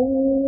Oh.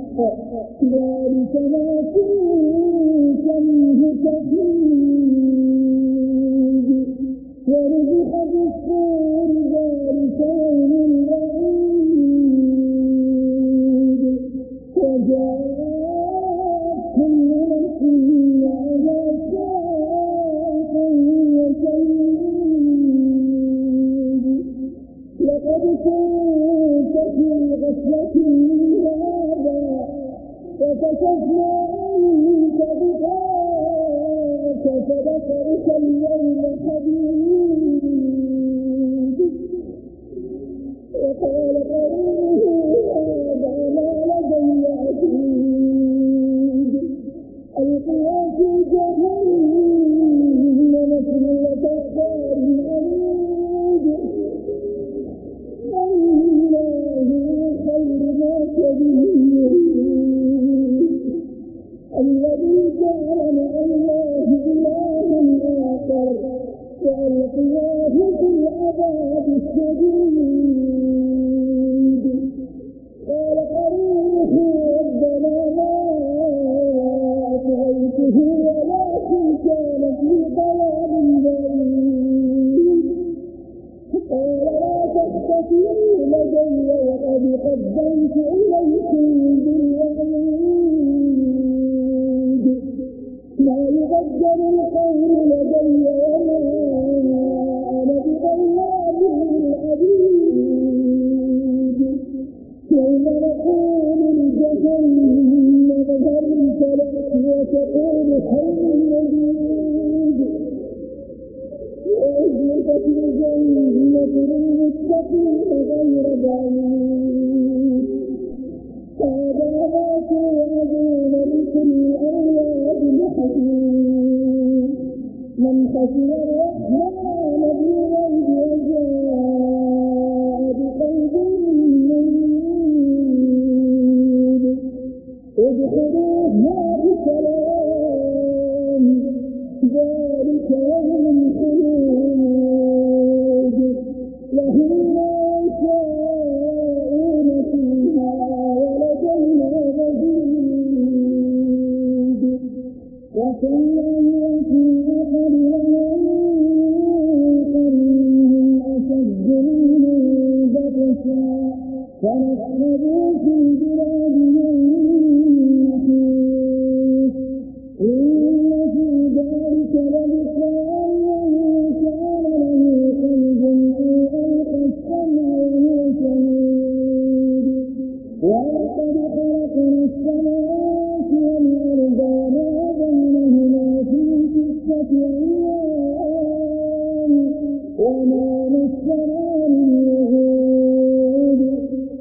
ذلك ما كنتم Because there's إليكم بالوعيد ما يا القول لدي وما أنا بطلاب يا يوم نقول الجحيم غفرت لك يا حي مجيد Imaginaria وما نسأل من يهود